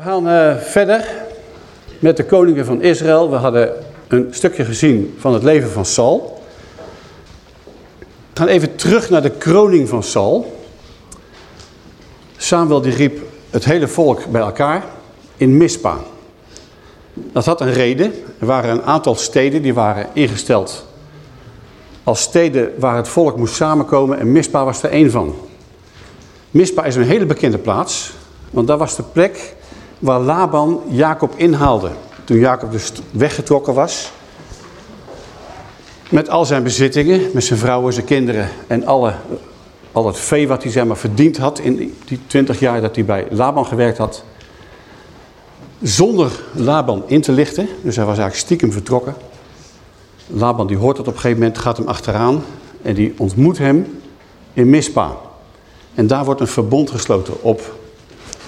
We gaan uh, verder met de koningen van Israël. We hadden een stukje gezien van het leven van Saul. We gaan even terug naar de kroning van Saul. Samuel die riep het hele volk bij elkaar in Mispa. Dat had een reden. Er waren een aantal steden die waren ingesteld als steden waar het volk moest samenkomen en Mispa was er één van. Mispa is een hele bekende plaats, want daar was de plek waar Laban Jacob inhaalde. Toen Jacob dus weggetrokken was. Met al zijn bezittingen, met zijn vrouwen, zijn kinderen en alle, al het vee wat hij zeg maar, verdiend had in die twintig jaar dat hij bij Laban gewerkt had. Zonder Laban in te lichten, dus hij was eigenlijk stiekem vertrokken. Laban die hoort dat op een gegeven moment, gaat hem achteraan en die ontmoet hem in Mispa. En daar wordt een verbond gesloten op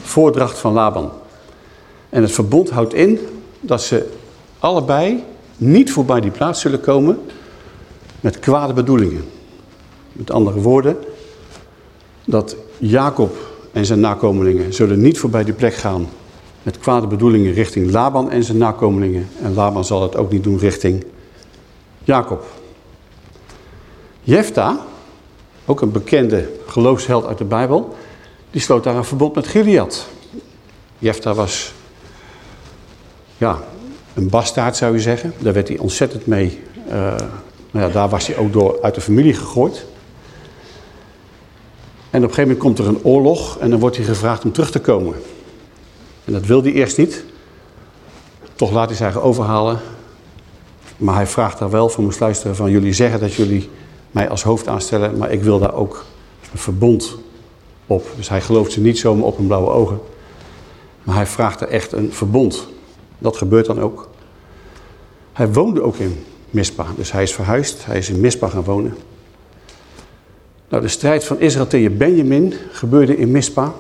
voordracht van Laban. En het verbond houdt in dat ze allebei niet voorbij die plaats zullen komen met kwade bedoelingen. Met andere woorden, dat Jacob en zijn nakomelingen zullen niet voorbij die plek gaan met kwade bedoelingen richting Laban en zijn nakomelingen. En Laban zal het ook niet doen richting Jacob. Jefta, ook een bekende geloofsheld uit de Bijbel, die sloot daar een verbond met Gilead. Jefta was ja, een bastaard zou je zeggen. Daar werd hij ontzettend mee, uh, nou ja, daar was hij ook door uit de familie gegooid. En op een gegeven moment komt er een oorlog en dan wordt hij gevraagd om terug te komen. En dat wilde hij eerst niet. Toch laat hij zich overhalen. Maar hij vraagt daar wel van moest luisteren van jullie zeggen dat jullie mij als hoofd aanstellen, maar ik wil daar ook een verbond op. Dus hij gelooft ze niet zomaar op een blauwe ogen. Maar hij vraagt er echt een verbond. Dat gebeurt dan ook. Hij woonde ook in Mispa, dus hij is verhuisd. Hij is in Mispa gaan wonen. Nou, de strijd van Israël tegen Benjamin gebeurde in Mispa.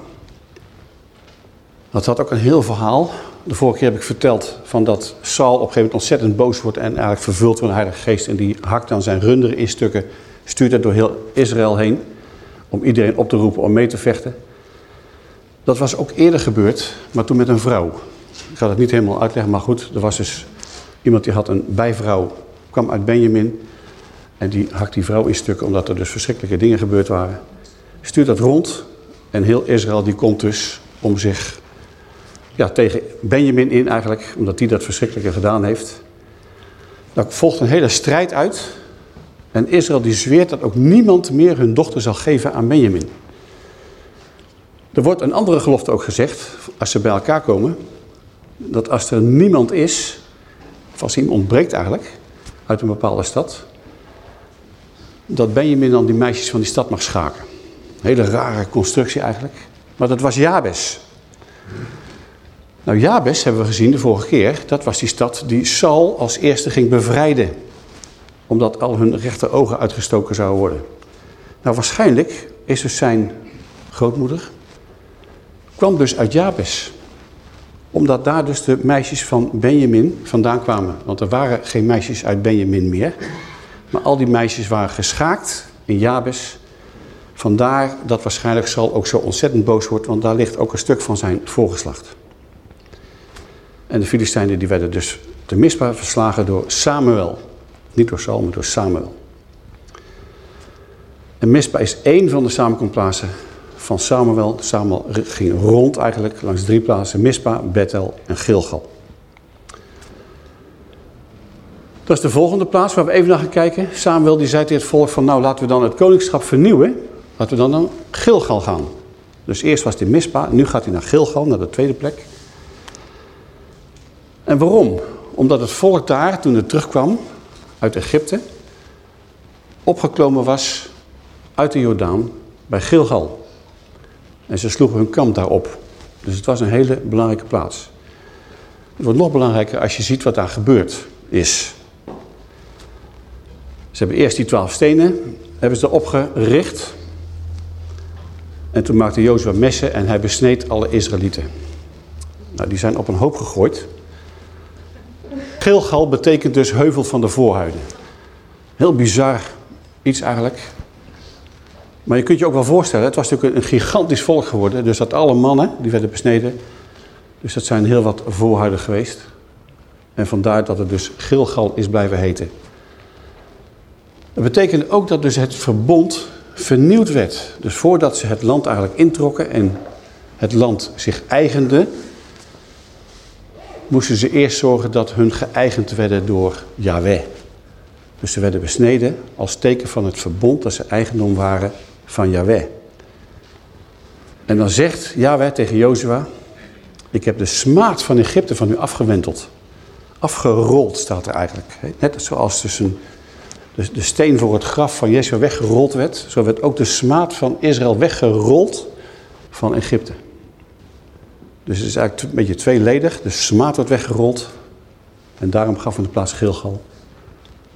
Dat had ook een heel verhaal. De vorige keer heb ik verteld van dat Saul op een gegeven moment ontzettend boos wordt en eigenlijk vervuld van de Heilige Geest. En die hakt dan zijn runderen in stukken, stuurt het door heel Israël heen om iedereen op te roepen om mee te vechten. Dat was ook eerder gebeurd, maar toen met een vrouw. Ik ga dat niet helemaal uitleggen, maar goed, er was dus iemand die had een bijvrouw, kwam uit Benjamin. En die hakt die vrouw in stukken omdat er dus verschrikkelijke dingen gebeurd waren. Stuurt dat rond en heel Israël die komt dus om zich ja, tegen Benjamin in eigenlijk, omdat die dat verschrikkelijke gedaan heeft. Daar volgt een hele strijd uit. En Israël die zweert dat ook niemand meer hun dochter zal geven aan Benjamin. Er wordt een andere gelofte ook gezegd, als ze bij elkaar komen, dat als er niemand is, of als iemand ontbreekt eigenlijk, uit een bepaalde stad, dat Benjamin dan die meisjes van die stad mag schaken. Hele rare constructie eigenlijk. Maar dat was Jabes. Nou, Jabes hebben we gezien de vorige keer. Dat was die stad die Saul als eerste ging bevrijden. Omdat al hun rechter ogen uitgestoken zouden worden. Nou, waarschijnlijk is dus zijn grootmoeder... kwam dus uit Jabes. Omdat daar dus de meisjes van Benjamin vandaan kwamen. Want er waren geen meisjes uit Benjamin meer. Maar al die meisjes waren geschaakt in Jabes... Vandaar dat waarschijnlijk Saul ook zo ontzettend boos wordt, want daar ligt ook een stuk van zijn voorgeslacht. En de Filistijnen die werden dus te misbaar verslagen door Samuel. Niet door Saul, maar door Samuel. En Mispa is één van de samenkomstplaatsen van Samuel. Samuel ging rond eigenlijk langs drie plaatsen. Mispa, Bethel en Gilgal. Dat is de volgende plaats waar we even naar gaan kijken. Samuel die zei tegen het volk van nou laten we dan het koningschap vernieuwen. Laten we dan naar Gilgal gaan. Dus eerst was hij Mispa, nu gaat hij naar Gilgal, naar de tweede plek. En waarom? Omdat het volk daar, toen het terugkwam uit Egypte, opgeklommen was uit de Jordaan bij Gilgal. En ze sloegen hun kamp daarop. Dus het was een hele belangrijke plaats. Het wordt nog belangrijker als je ziet wat daar gebeurd is. Ze hebben eerst die twaalf stenen, hebben ze erop gericht. En toen maakte Jozua messen en hij besneed alle Israëlieten. Nou, die zijn op een hoop gegooid. Gilgal betekent dus heuvel van de voorhuiden. Heel bizar iets eigenlijk. Maar je kunt je ook wel voorstellen, het was natuurlijk een gigantisch volk geworden. Dus dat alle mannen, die werden besneden, Dus dat zijn heel wat voorhuiden geweest. En vandaar dat het dus Gilgal is blijven heten. Dat betekent ook dat dus het verbond vernieuwd werd. Dus voordat ze het land eigenlijk introkken en het land zich eigende, moesten ze eerst zorgen dat hun geëigend werden door Yahweh. Dus ze werden besneden als teken van het verbond dat ze eigendom waren van Yahweh. En dan zegt Yahweh tegen Jozua, ik heb de smaad van Egypte van u afgewenteld. Afgerold staat er eigenlijk. Net zoals dus de steen voor het graf van Jezus weggerold werd, zo werd ook de smaad van Israël weggerold van Egypte. Dus het is eigenlijk een beetje tweeledig. De smaad wordt weggerold. En daarom gaf men de plaats Gilgal.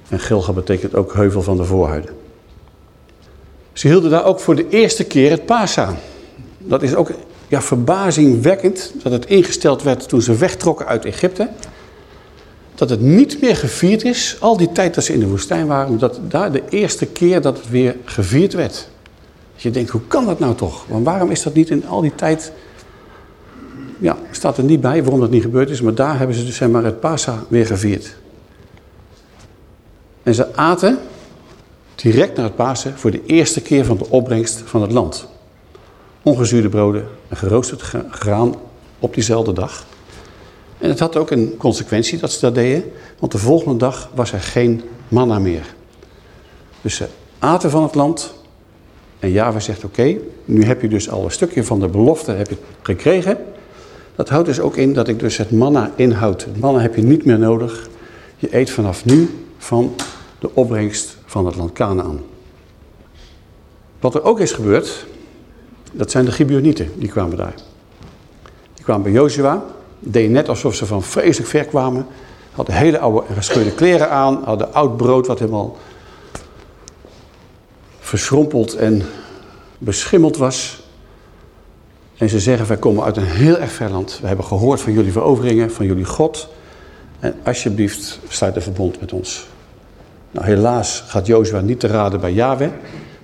En Gilgal betekent ook heuvel van de voorhuiden. Ze hielden daar ook voor de eerste keer het paas aan. Dat is ook ja, verbazingwekkend dat het ingesteld werd toen ze wegtrokken uit Egypte. Dat het niet meer gevierd is, al die tijd dat ze in de woestijn waren, dat daar de eerste keer dat het weer gevierd werd. Dus je denkt, hoe kan dat nou toch? Want waarom is dat niet in al die tijd ja, staat er niet bij waarom dat niet gebeurd is, maar daar hebben ze dus zeg maar, het Pasa weer gevierd. En ze aten direct na het Pasen voor de eerste keer van de opbrengst van het land. Ongezuurde broden en geroosterd graan op diezelfde dag. En het had ook een consequentie dat ze dat deden, want de volgende dag was er geen manna meer. Dus ze aten van het land en Java zegt oké, nu heb je dus al een stukje van de belofte heb je gekregen. Dat houdt dus ook in dat ik dus het manna inhoud. Het manna heb je niet meer nodig. Je eet vanaf nu van de opbrengst van het land Canaan. Wat er ook is gebeurd, dat zijn de Gibeonieten, die kwamen daar. Die kwamen bij Joshua, deden net alsof ze van vreselijk ver kwamen. Hadden hele oude gescheurde kleren aan, hadden oud brood wat helemaal verschrompeld en beschimmeld was. En ze zeggen, wij komen uit een heel erg ver land. We hebben gehoord van jullie veroveringen, van jullie God. En alsjeblieft, sluit een verbond met ons. Nou, helaas gaat Jozua niet te raden bij Yahweh.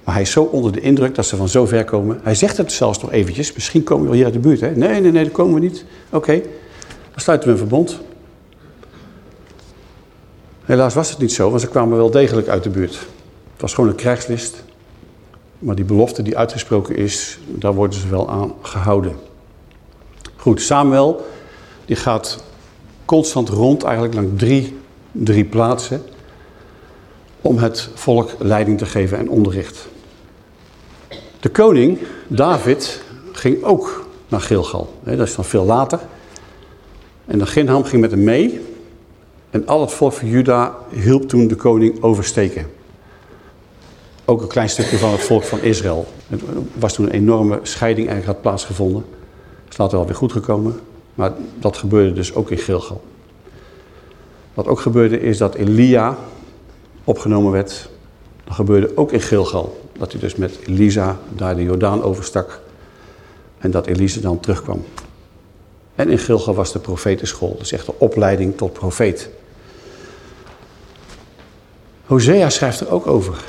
Maar hij is zo onder de indruk dat ze van zo ver komen. Hij zegt het zelfs nog eventjes. Misschien komen we wel hier uit de buurt. Hè? Nee, nee, nee, dat komen we niet. Oké, dan sluiten we een verbond. Helaas was het niet zo, want ze kwamen wel degelijk uit de buurt. Het was gewoon een krijgslist. Maar die belofte die uitgesproken is, daar worden ze wel aan gehouden. Goed, Samuel die gaat constant rond, eigenlijk langs drie, drie plaatsen, om het volk leiding te geven en onderricht. De koning, David, ging ook naar Gilgal. Dat is dan veel later. En de Ginham ging met hem mee. En al het volk van Juda hielp toen de koning oversteken ook een klein stukje van het volk van Israël. Er was toen een enorme scheiding eigenlijk had plaatsgevonden. Het is later wel weer goed gekomen. Maar dat gebeurde dus ook in Gilgal. Wat ook gebeurde is dat Elia opgenomen werd. Dat gebeurde ook in Gilgal. Dat hij dus met Elisa daar de Jordaan overstak. En dat Elisa dan terugkwam. En in Gilgal was de profetenschool. Dus echt de opleiding tot profeet. Hosea schrijft er ook over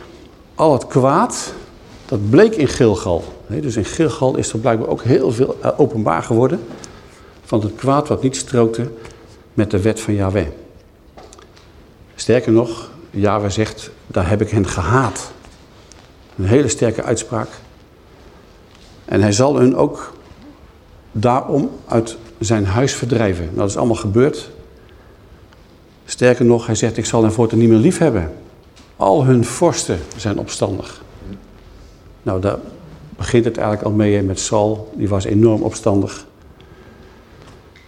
al het kwaad, dat bleek in Gilgal. Dus in Gilgal is er blijkbaar ook heel veel eh, openbaar geworden van het kwaad wat niet strookte met de wet van Yahweh. Sterker nog, Yahweh zegt, daar heb ik hen gehaat. Een hele sterke uitspraak. En hij zal hun ook daarom uit zijn huis verdrijven. Dat is allemaal gebeurd. Sterker nog, hij zegt, ik zal hen voortaan niet meer lief hebben. Al hun vorsten zijn opstandig. Nou, daar begint het eigenlijk al mee met Saul. Die was enorm opstandig.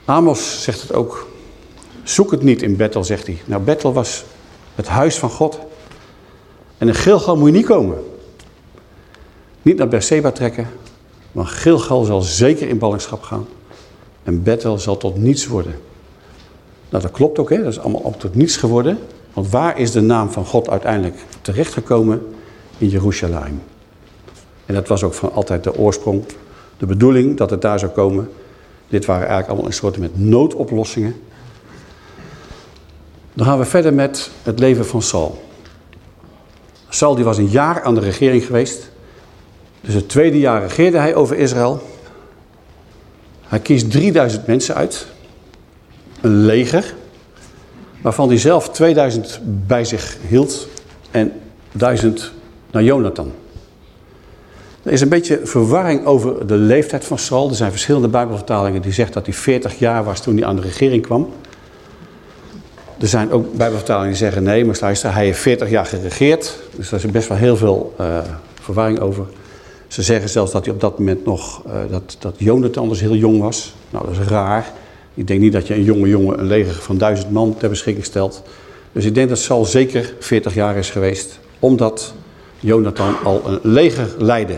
Amos zegt het ook. Zoek het niet in Bethel, zegt hij. Nou, Bethel was het huis van God. En in Gilgal moet je niet komen. Niet naar Berseba trekken. Maar Gilgal zal zeker in ballingschap gaan. En Bethel zal tot niets worden. Nou, dat klopt ook, hè. Dat is allemaal op tot niets geworden. Want waar is de naam van God uiteindelijk terechtgekomen? In Jeruzalem. En dat was ook van altijd de oorsprong, de bedoeling dat het daar zou komen. Dit waren eigenlijk allemaal een soort met noodoplossingen. Dan gaan we verder met het leven van Saul. Saul die was een jaar aan de regering geweest. Dus het tweede jaar regeerde hij over Israël. Hij kiest 3000 mensen uit. Een leger. Waarvan hij zelf 2000 bij zich hield. En 1000 naar Jonathan. Er is een beetje verwarring over de leeftijd van Saul. Er zijn verschillende bijbelvertalingen die zeggen dat hij 40 jaar was toen hij aan de regering kwam. Er zijn ook bijbelvertalingen die zeggen nee, maar luister, hij heeft 40 jaar geregeerd. Dus daar is best wel heel veel uh, verwarring over. Ze zeggen zelfs dat hij op dat moment nog, uh, dat, dat Jonathan dus heel jong was. Nou, dat is raar. Ik denk niet dat je een jonge jongen een leger van duizend man ter beschikking stelt. Dus ik denk dat Saul zeker 40 jaar is geweest, omdat Jonathan al een leger leidde.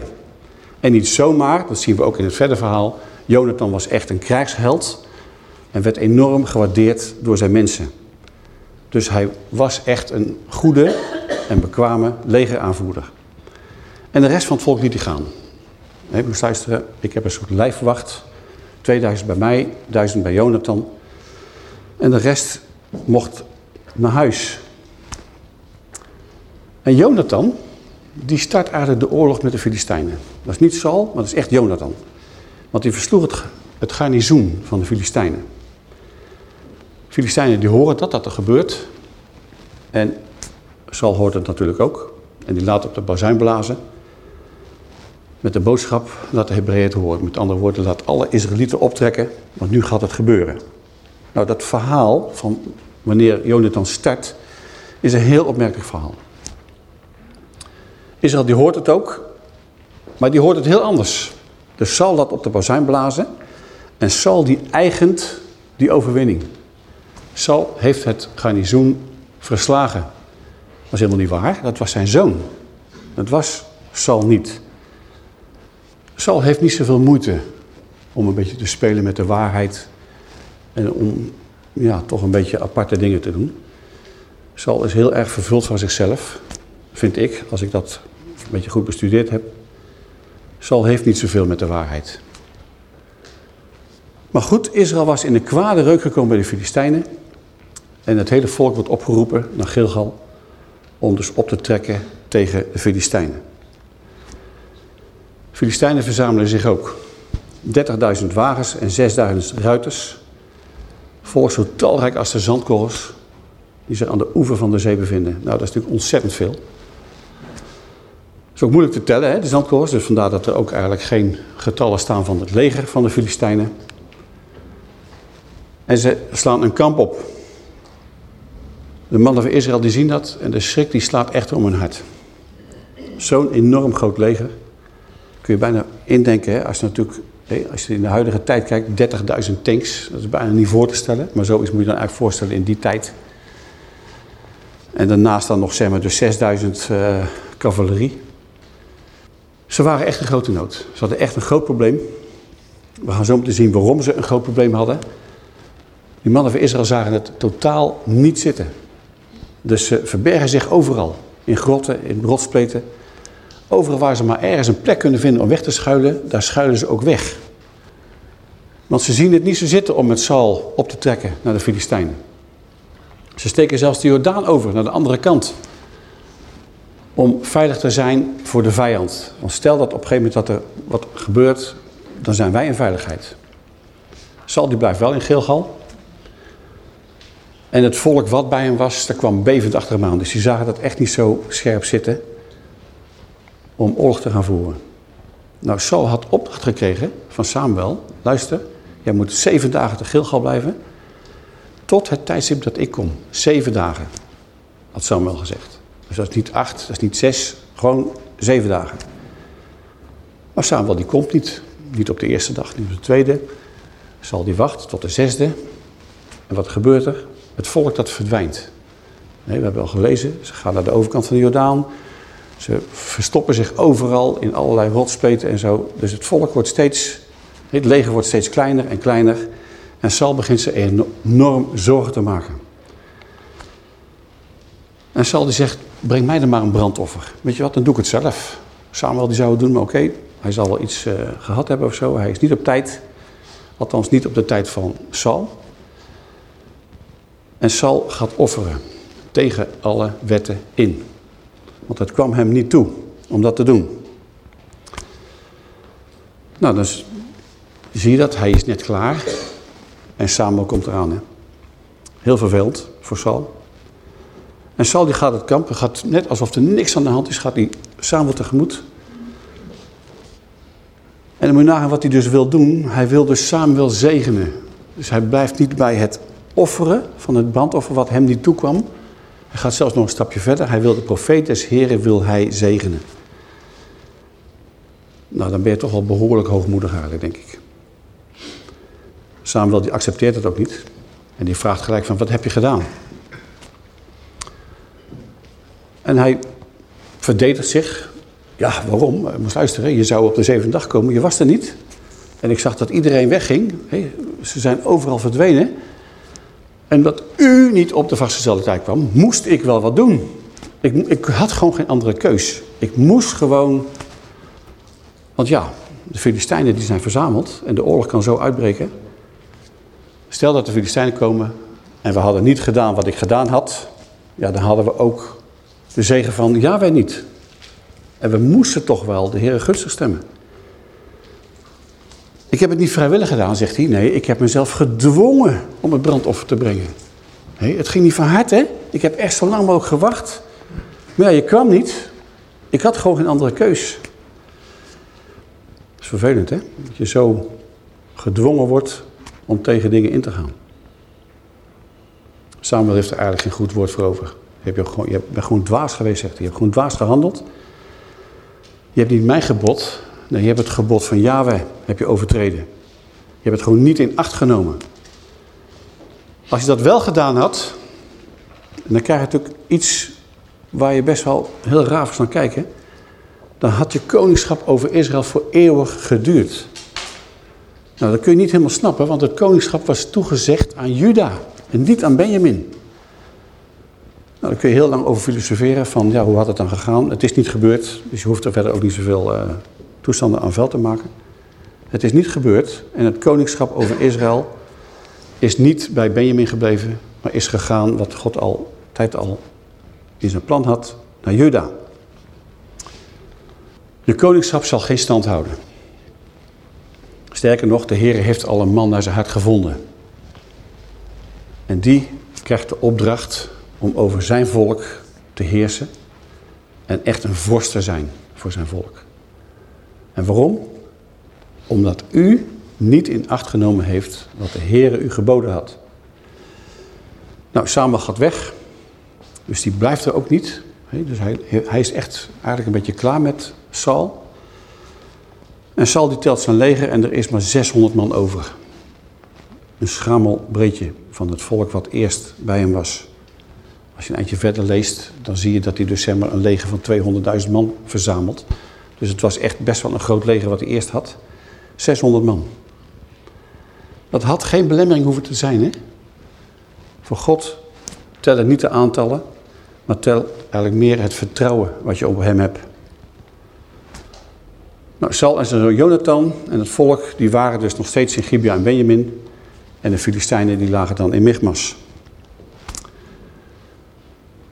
En niet zomaar, dat zien we ook in het verder verhaal. Jonathan was echt een krijgsheld en werd enorm gewaardeerd door zijn mensen. Dus hij was echt een goede en bekwame legeraanvoerder. En de rest van het volk liet hij gaan. Ik moest ik heb een soort lijfwacht. 2000 bij mij, 1000 bij Jonathan. En de rest mocht naar huis. En Jonathan, die start eigenlijk de oorlog met de Filistijnen. Dat is niet Saul, maar dat is echt Jonathan. Want die versloeg het, het garnizoen van de Filistijnen. Filistijnen die horen dat dat er gebeurt. En Saul hoort het natuurlijk ook. En die laat op de bazuin blazen. Met de boodschap, laat de Hebreeën het horen. Met andere woorden, laat alle Israëlieten optrekken, want nu gaat het gebeuren. Nou, dat verhaal van wanneer Jonathan start, is een heel opmerkelijk verhaal. Israël die hoort het ook, maar die hoort het heel anders. Dus Saul laat op de bazuin blazen en Saul die eigent die overwinning. Saul heeft het garnizoen verslagen. Dat was helemaal niet waar, dat was zijn zoon. Dat was Saul niet. Saul heeft niet zoveel moeite om een beetje te spelen met de waarheid en om ja, toch een beetje aparte dingen te doen. Saul is heel erg vervuld van zichzelf, vind ik, als ik dat een beetje goed bestudeerd heb. Saul heeft niet zoveel met de waarheid. Maar goed, Israël was in een kwade reuk gekomen bij de Filistijnen. En het hele volk wordt opgeroepen naar Gilgal om dus op te trekken tegen de Filistijnen. De Filistijnen verzamelen zich ook. 30.000 wagens en 6.000 ruiters. Volgens zo talrijk als de zandkorrels die zich aan de oever van de zee bevinden. Nou, dat is natuurlijk ontzettend veel. Dat is ook moeilijk te tellen, hè, de zandkorrels. Dus vandaar dat er ook eigenlijk geen getallen staan van het leger van de Filistijnen. En ze slaan een kamp op. De mannen van Israël die zien dat en de schrik die slaat echt om hun hart. Zo'n enorm groot leger. Kun je bijna indenken, hè, als, je natuurlijk, als je in de huidige tijd kijkt, 30.000 tanks. Dat is bijna niet voor te stellen, maar zoiets moet je dan eigenlijk voorstellen in die tijd. En daarnaast dan nog zeg maar dus 6000 uh, cavalerie. Ze waren echt een grote nood. Ze hadden echt een groot probleem. We gaan zo meteen zien waarom ze een groot probleem hadden. Die mannen van Israël zagen het totaal niet zitten. Dus ze verbergen zich overal. In grotten, in rotspleten. Overal waar ze maar ergens een plek kunnen vinden om weg te schuilen, daar schuilen ze ook weg. Want ze zien het niet zo zitten om met Saul op te trekken naar de Filistijnen. Ze steken zelfs de Jordaan over naar de andere kant. Om veilig te zijn voor de vijand. Want stel dat op een gegeven moment dat er wat gebeurt, dan zijn wij in veiligheid. Saul die blijft wel in Gilgal. En het volk wat bij hem was, daar kwam bevend achter hem aan. Dus die zagen dat echt niet zo scherp zitten om oorlog te gaan voeren. Nou, Saul had opdracht gekregen van Samuel. Luister, jij moet zeven dagen te Gilgal blijven. Tot het tijdstip dat ik kom. Zeven dagen, had Samuel gezegd. Dus dat is niet acht, dat is niet zes, gewoon zeven dagen. Maar Samuel die komt niet. Niet op de eerste dag, niet op de tweede. Zal die wachten tot de zesde. En wat gebeurt er? Het volk dat verdwijnt. We hebben al gelezen, ze gaan naar de overkant van de Jordaan. Ze verstoppen zich overal in allerlei rotspeten en zo. Dus het volk wordt steeds, het leger wordt steeds kleiner en kleiner. En Saul begint ze enorm zorgen te maken. En Saul die zegt, breng mij dan maar een brandoffer. Weet je wat, dan doe ik het zelf. Samuel die zou het doen, maar oké, hij zal wel iets uh, gehad hebben of zo. Hij is niet op tijd. Althans niet op de tijd van Saul. En Saul gaat offeren tegen alle wetten in. Want het kwam hem niet toe om dat te doen. Nou, dus Zie je dat? Hij is net klaar. En Samuel komt eraan. Hè? Heel vervelend voor Saul. En Saul die gaat het kamp, gaat net alsof er niks aan de hand is, gaat hij Samuel tegemoet. En dan moet je nagaan wat hij dus wil doen. Hij wil dus Samuel zegenen. Dus hij blijft niet bij het offeren van het brandoffer wat hem niet toekwam. Hij gaat zelfs nog een stapje verder. Hij wil de profeet des Heren wil hij zegenen. Nou, dan ben je toch wel behoorlijk hoogmoedig eigenlijk, denk ik. Samuel die accepteert het ook niet. En die vraagt gelijk van, wat heb je gedaan? En hij verdedigt zich. Ja, waarom? Ik moest luisteren, je zou op de zevende dag komen, je was er niet. En ik zag dat iedereen wegging. ze zijn overal verdwenen. En dat u niet op de vastgestelde tijd kwam, moest ik wel wat doen. Ik, ik had gewoon geen andere keus. Ik moest gewoon... Want ja, de Filistijnen die zijn verzameld en de oorlog kan zo uitbreken. Stel dat de Filistijnen komen en we hadden niet gedaan wat ik gedaan had. Ja, dan hadden we ook de zegen van ja, wij niet. En we moesten toch wel de Heer gunstig stemmen. Ik heb het niet vrijwillig gedaan, zegt hij. Nee, ik heb mezelf gedwongen om het brandoffer te brengen. Het ging niet van harte. Ik heb echt zo lang mogelijk gewacht. Maar ja, je kwam niet. Ik had gewoon geen andere keus. Dat is vervelend, hè? Dat je zo gedwongen wordt om tegen dingen in te gaan. Samuel heeft er eigenlijk geen goed woord voor over. Je, hebt gewoon, je bent gewoon dwaas geweest, zegt hij. Je hebt gewoon dwaas gehandeld. Je hebt niet mijn gebod, nee, je hebt het gebod van Yahweh heb je overtreden. Je hebt het gewoon niet in acht genomen. Als je dat wel gedaan had, dan krijg je natuurlijk iets waar je best wel heel raar van kijken. Dan had je koningschap over Israël voor eeuwig geduurd. Nou, dat kun je niet helemaal snappen, want het koningschap was toegezegd aan Juda en niet aan Benjamin. Nou, daar kun je heel lang over filosoferen van, ja, hoe had het dan gegaan? Het is niet gebeurd, dus je hoeft er verder ook niet zoveel uh, toestanden aan veld te maken. Het is niet gebeurd en het koningschap over Israël is niet bij Benjamin gebleven, maar is gegaan wat God al tijd al in zijn plan had naar Juda. Je koningschap zal geen stand houden. Sterker nog, de Heer heeft al een man naar zijn hart gevonden. En die krijgt de opdracht om over zijn volk te heersen en echt een vorst te zijn voor zijn volk. En waarom? Omdat u niet in acht genomen heeft wat de Heer u geboden had. Nou, Samuel gaat weg, dus die blijft er ook niet. Dus hij, hij is echt eigenlijk een beetje klaar met Saul. En Saul die telt zijn leger en er is maar 600 man over. Een schrammel breedje van het volk wat eerst bij hem was. Als je een eindje verder leest, dan zie je dat hij dus zeg maar, een leger van 200.000 man verzamelt. Dus het was echt best wel een groot leger wat hij eerst had. 600 man. Dat had geen belemmering hoeven te zijn. Hè? Voor God tellen niet de aantallen, maar tel eigenlijk meer het vertrouwen wat je op hem hebt. Nou, Saul en zijn zoon Jonathan en het volk, die waren dus nog steeds in Gibea en Benjamin. En de Filistijnen die lagen dan in Michmas.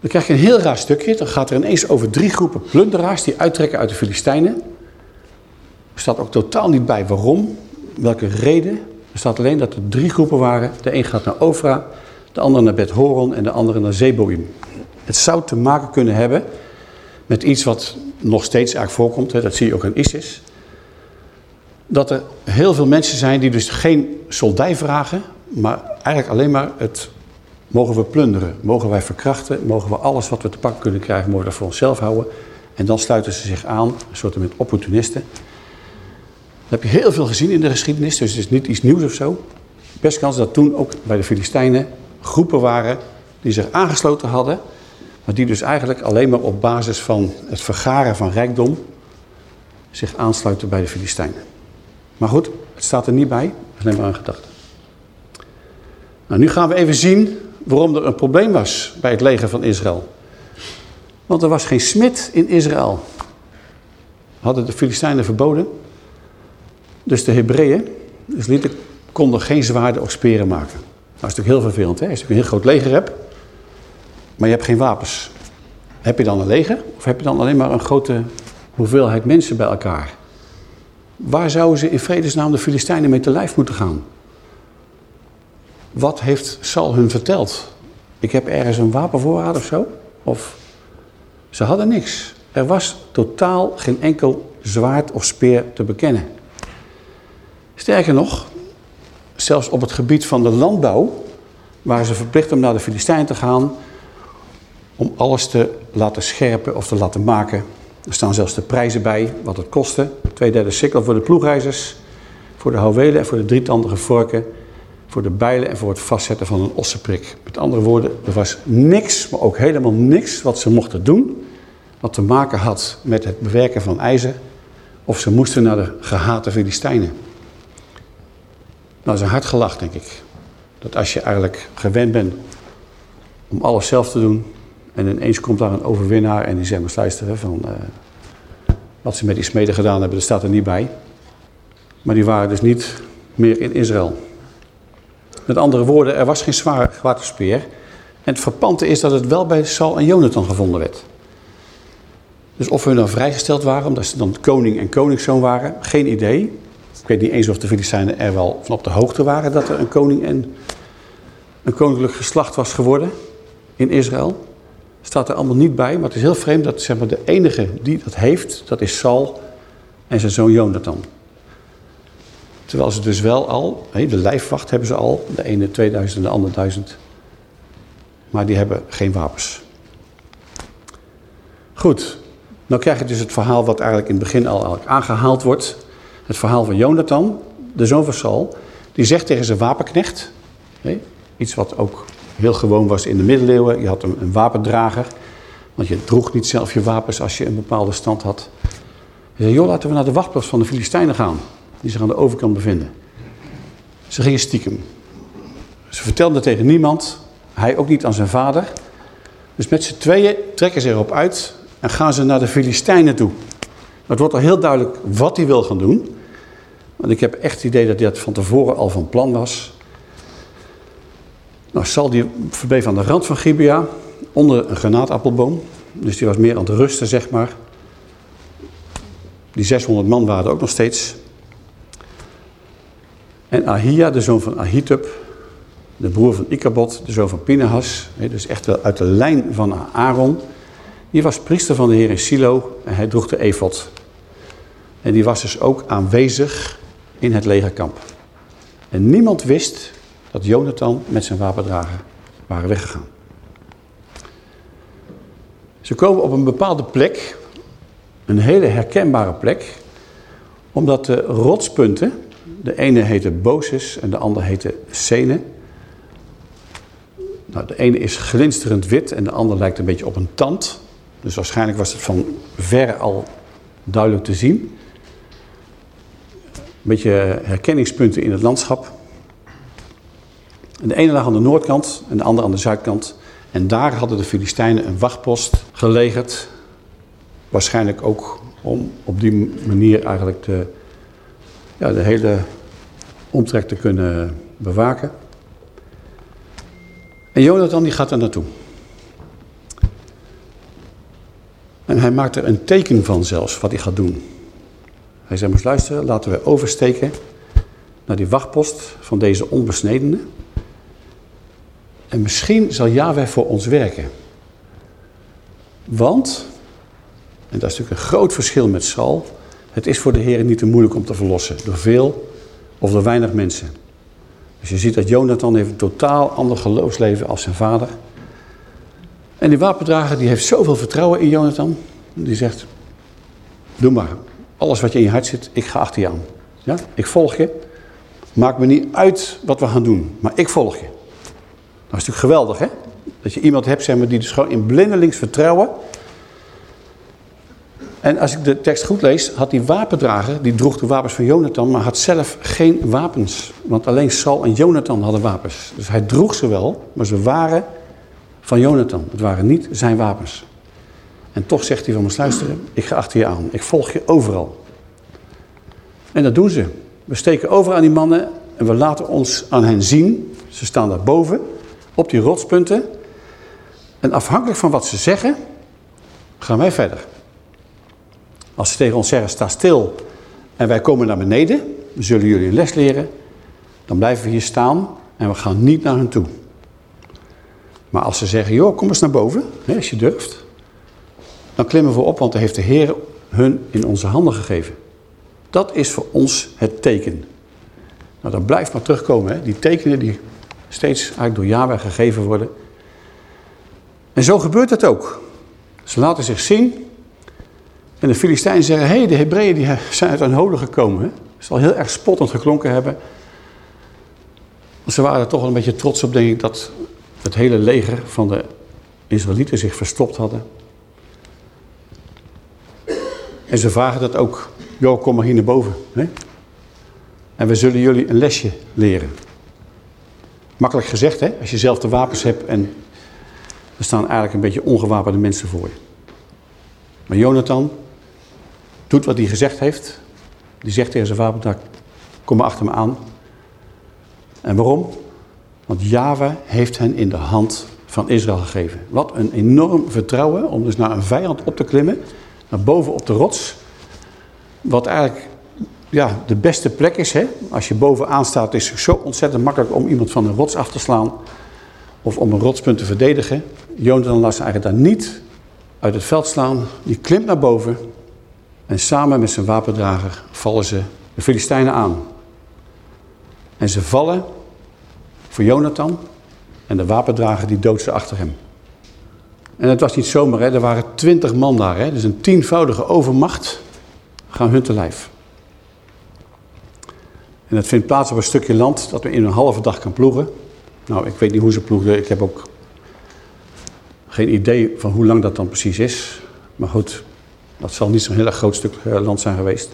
Dan krijg je een heel raar stukje. Dan gaat er ineens over drie groepen plunderaars die uittrekken uit de Filistijnen. Er staat ook totaal niet bij waarom, welke reden. Er staat alleen dat er drie groepen waren. De een gaat naar Ofra, de andere naar Bet Horon en de andere naar Zeboim. Het zou te maken kunnen hebben met iets wat nog steeds eigenlijk voorkomt. Hè, dat zie je ook in ISIS. Dat er heel veel mensen zijn die dus geen soldij vragen, maar eigenlijk alleen maar het mogen we plunderen, mogen wij verkrachten, mogen we alles wat we te pakken kunnen krijgen, mogen we voor onszelf houden. En dan sluiten ze zich aan, een soort met opportunisten. Dat heb je heel veel gezien in de geschiedenis, dus het is niet iets nieuws of zo. Best kans dat toen ook bij de Filistijnen groepen waren die zich aangesloten hadden maar die dus eigenlijk alleen maar op basis van het vergaren van rijkdom zich aansluiten bij de Filistijnen. Maar goed, het staat er niet bij, alleen maar een gedachte. Nou, nu gaan we even zien waarom er een probleem was bij het leger van Israël. Want er was geen smid in Israël. Hadden de Filistijnen verboden. Dus de Hebreeën, dus lieten, konden geen zwaarden of speren maken. Dat is natuurlijk heel vervelend. Hè? Als je een heel groot leger hebt, maar je hebt geen wapens. Heb je dan een leger of heb je dan alleen maar een grote hoeveelheid mensen bij elkaar? Waar zouden ze in vredesnaam de Filistijnen mee te lijf moeten gaan? Wat heeft Saul hun verteld? Ik heb ergens een wapenvoorraad of zo? Of ze hadden niks. Er was totaal geen enkel zwaard of speer te bekennen. Sterker nog, zelfs op het gebied van de landbouw waren ze verplicht om naar de Filistijnen te gaan om alles te laten scherpen of te laten maken. Er staan zelfs de prijzen bij, wat het kostte. Twee derde sikkel voor de ploegreizers, voor de houwelen en voor de drietandige vorken, voor de bijlen en voor het vastzetten van een ossenprik. Met andere woorden, er was niks, maar ook helemaal niks wat ze mochten doen, wat te maken had met het bewerken van ijzer, of ze moesten naar de gehate Filistijnen. Nou, dat is een hard gelach, denk ik. Dat als je eigenlijk gewend bent om alles zelf te doen, en ineens komt daar een overwinnaar en die zegt, maar luisteren, van, uh, wat ze met die smeden gedaan hebben, dat staat er niet bij. Maar die waren dus niet meer in Israël. Met andere woorden, er was geen zwaar waterspeer. En het verpante is dat het wel bij Saul en Jonathan gevonden werd. Dus of hun dan vrijgesteld waren, omdat ze dan koning en koningszoon waren, geen idee. Ik weet niet eens of de Filistijnen er wel van op de hoogte waren dat er een koning en een koninklijk geslacht was geworden in Israël staat er allemaal niet bij, maar het is heel vreemd dat zeg maar, de enige die dat heeft, dat is Saul en zijn zoon Jonathan. Terwijl ze dus wel al, de lijfwacht hebben ze al, de ene 2000 en de andere 1000. Maar die hebben geen wapens. Goed, nou krijg je dus het verhaal wat eigenlijk in het begin al aangehaald wordt. Het verhaal van Jonathan, de zoon van Saul. Die zegt tegen zijn wapenknecht, iets wat ook heel gewoon was in de middeleeuwen. Je had een, een wapendrager, want je droeg niet zelf je wapens als je een bepaalde stand had. Hij zei, joh, laten we naar de wachtplaats van de Filistijnen gaan, die zich aan de overkant bevinden. Ze gingen stiekem. Ze vertelden tegen niemand, hij ook niet aan zijn vader. Dus met z'n tweeën trekken ze erop uit en gaan ze naar de Filistijnen toe. Het wordt al heel duidelijk wat hij wil gaan doen. Want ik heb echt het idee dat hij dat van tevoren al van plan was. Nou, Sal die verbleef aan de rand van Gibea, onder een granaatappelboom. Dus die was meer aan het rusten, zeg maar. Die 600 man waren er ook nog steeds. En Ahia, de zoon van Ahitub, de broer van Ikabot, de zoon van Pinehas, dus echt wel uit de lijn van Aaron, die was priester van de Heer in Silo en hij droeg de efot. En die was dus ook aanwezig in het legerkamp. En niemand wist dat Jonathan met zijn wapendrager waren weggegaan. Ze komen op een bepaalde plek, een hele herkenbare plek, omdat de rotspunten, de ene heette Bozes en de andere heette Sene. Nou, de ene is glinsterend wit en de andere lijkt een beetje op een tand. Dus waarschijnlijk was het van ver al duidelijk te zien. Een beetje herkenningspunten in het landschap. De ene lag aan de noordkant en de andere aan de zuidkant. En daar hadden de Filistijnen een wachtpost gelegerd. Waarschijnlijk ook om op die manier eigenlijk de, ja, de hele omtrek te kunnen bewaken. En Jonathan die gaat er naartoe. En hij maakt er een teken van zelfs, wat hij gaat doen. Hij zegt, maar luisteren, laten we oversteken naar die wachtpost van deze onbesnedene. En misschien zal Yahweh voor ons werken. Want, en dat is natuurlijk een groot verschil met Sal, het is voor de Heer niet te moeilijk om te verlossen. Door veel of door weinig mensen. Dus je ziet dat Jonathan heeft een totaal ander geloofsleven als zijn vader. En die wapendrager die heeft zoveel vertrouwen in Jonathan. Die zegt, doe maar. Alles wat je in je hart zit, ik ga achter je aan. Ja? Ik volg je. Maakt me niet uit wat we gaan doen, maar ik volg je. Dat is natuurlijk geweldig, hè? Dat je iemand hebt zeg maar, die dus gewoon in blindelings vertrouwen. En als ik de tekst goed lees, had die wapendrager, die droeg de wapens van Jonathan, maar had zelf geen wapens. Want alleen Saul en Jonathan hadden wapens. Dus hij droeg ze wel, maar ze waren van Jonathan. Het waren niet zijn wapens. En toch zegt hij van mijn luisteren, ik ga achter je aan. Ik volg je overal. En dat doen ze. We steken over aan die mannen en we laten ons aan hen zien. Ze staan daar boven op die rotspunten. En afhankelijk van wat ze zeggen, gaan wij verder. Als ze tegen ons zeggen, sta stil en wij komen naar beneden, we zullen jullie les leren, dan blijven we hier staan en we gaan niet naar hen toe. Maar als ze zeggen, joh, kom eens naar boven, hè, als je durft, dan klimmen we op, want dan heeft de Heer hun in onze handen gegeven. Dat is voor ons het teken. Nou, dat blijft maar terugkomen, hè? die tekenen die steeds eigenlijk door Yahweh gegeven worden. En zo gebeurt het ook. Ze laten zich zien. En de Filistijnen zeggen, hé, hey, de Hebreeën die zijn uit een holen gekomen. Dat zal heel erg spottend geklonken hebben. Ze waren er toch wel een beetje trots op, denk ik, dat het hele leger van de Israëlieten zich verstopt hadden. En ze vragen dat ook, joh, kom maar hier naar boven. Hè? En we zullen jullie een lesje leren. Makkelijk gezegd, hè? Als je zelf de wapens hebt en er staan eigenlijk een beetje ongewapende mensen voor je. Maar Jonathan doet wat hij gezegd heeft. Die zegt tegen zijn wapen, nou, kom maar achter me aan. En waarom? Want Java heeft hen in de hand van Israël gegeven. Wat een enorm vertrouwen om dus naar een vijand op te klimmen. Naar boven op de rots. Wat eigenlijk ja, de beste plek is. Hè? Als je bovenaan staat is het zo ontzettend makkelijk om iemand van een rots af te slaan. Of om een rotspunt te verdedigen. Jonathan laat ze eigenlijk daar niet uit het veld slaan. Die klimt naar boven. En samen met zijn wapendrager vallen ze de Filistijnen aan. En ze vallen voor Jonathan. En de wapendrager die doodt ze achter hem. En het was niet zomaar, hè? er waren twintig man daar. Hè? Dus een tienvoudige overmacht gaan hun te lijf. En dat vindt plaats op een stukje land dat we in een halve dag kan ploegen. Nou, ik weet niet hoe ze ploegden. Ik heb ook geen idee van hoe lang dat dan precies is. Maar goed, dat zal niet zo'n heel erg groot stuk eh, land zijn geweest.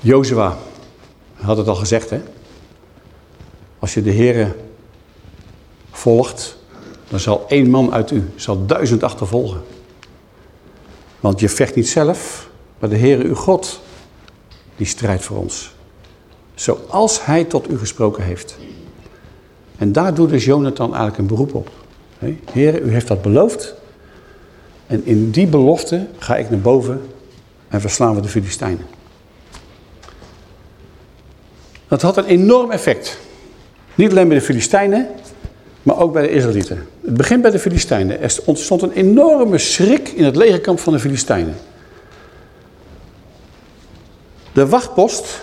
Jozua had het al gezegd, hè. Als je de Here volgt, dan zal één man uit u, zal duizend achtervolgen. Want je vecht niet zelf, maar de Heere uw God, die strijdt voor ons. Zoals hij tot u gesproken heeft. En daar doet dus Jonathan eigenlijk een beroep op. Heer, u heeft dat beloofd. En in die belofte ga ik naar boven en verslaan we de Filistijnen. Dat had een enorm effect. Niet alleen bij de Filistijnen, maar ook bij de Israëlieten. Het begint bij de Filistijnen. Er ontstond een enorme schrik in het legerkamp van de Filistijnen. De wachtpost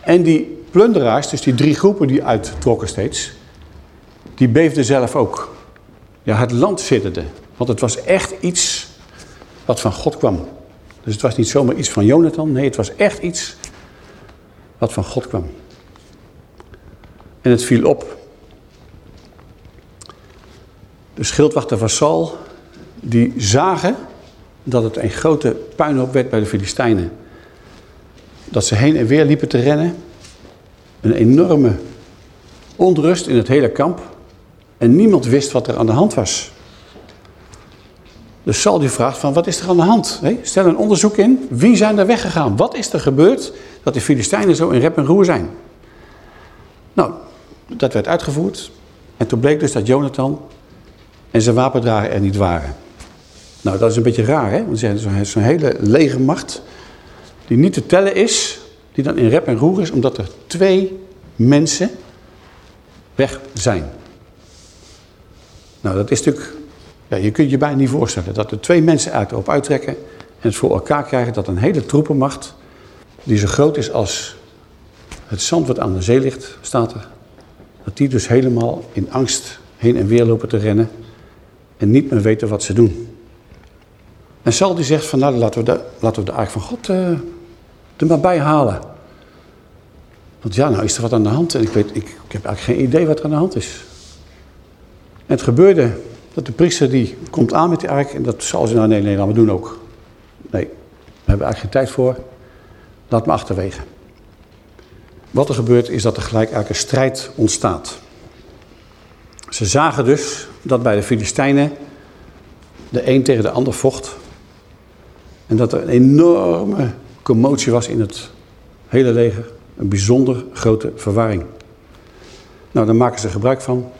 en die plunderaars, dus die drie groepen die uittrokken steeds, die beefden zelf ook. Ja, het land zitterde. Want het was echt iets wat van God kwam. Dus het was niet zomaar iets van Jonathan. Nee, het was echt iets wat van God kwam. En het viel op. De schildwachten van Saul, die zagen dat het een grote puinhoop werd bij de Filistijnen. Dat ze heen en weer liepen te rennen. Een enorme onrust in het hele kamp. En niemand wist wat er aan de hand was. Dus Saul die vraagt van wat is er aan de hand? Stel een onderzoek in. Wie zijn er weggegaan? Wat is er gebeurd dat de Filistijnen zo in rep en roer zijn? Nou, dat werd uitgevoerd. En toen bleek dus dat Jonathan en zijn wapendrager er niet waren. Nou, dat is een beetje raar, hè? Want ze hebben zo'n hele lege macht die niet te tellen is, die dan in rep en roer is, omdat er twee mensen weg zijn. Nou, dat is natuurlijk... Ja, je kunt je bijna niet voorstellen dat er twee mensen uit erop uittrekken... en het voor elkaar krijgen dat een hele troepenmacht... die zo groot is als het zand wat aan de zee ligt, staat er... dat die dus helemaal in angst heen en weer lopen te rennen... en niet meer weten wat ze doen. En Sal die zegt van nou laten we de, laten we de van God uh, er maar bij halen. Want ja, nou is er wat aan de hand en ik, weet, ik, ik heb eigenlijk geen idee wat er aan de hand is. En het gebeurde dat de priester die komt aan met die ark en dat zal ze nou nee, nee, laten we doen ook. Nee, we hebben eigenlijk geen tijd voor. Laat me achterwege. Wat er gebeurt is dat er gelijk eigenlijk een strijd ontstaat. Ze zagen dus dat bij de Filistijnen de een tegen de ander vocht. En dat er een enorme commotie was in het hele leger. Een bijzonder grote verwarring. Nou, daar maken ze gebruik van.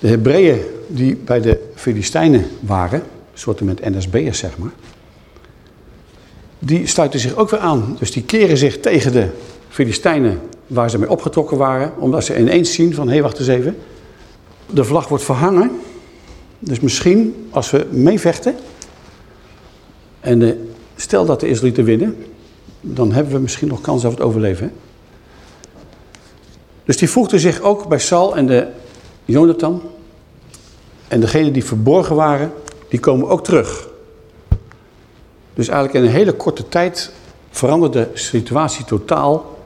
De Hebreeën die bij de Filistijnen waren, een soort met NSB'ers zeg maar. die sluiten zich ook weer aan. Dus die keren zich tegen de Filistijnen waar ze mee opgetrokken waren. Omdat ze ineens zien van, hé, wacht eens even. De vlag wordt verhangen. Dus misschien, als we meevechten... en stel dat de Israëlieten winnen... dan hebben we misschien nog kans op het overleven. Dus die voegde zich ook bij Saul en de Jonathan. En degenen die verborgen waren, die komen ook terug. Dus eigenlijk in een hele korte tijd veranderde de situatie totaal.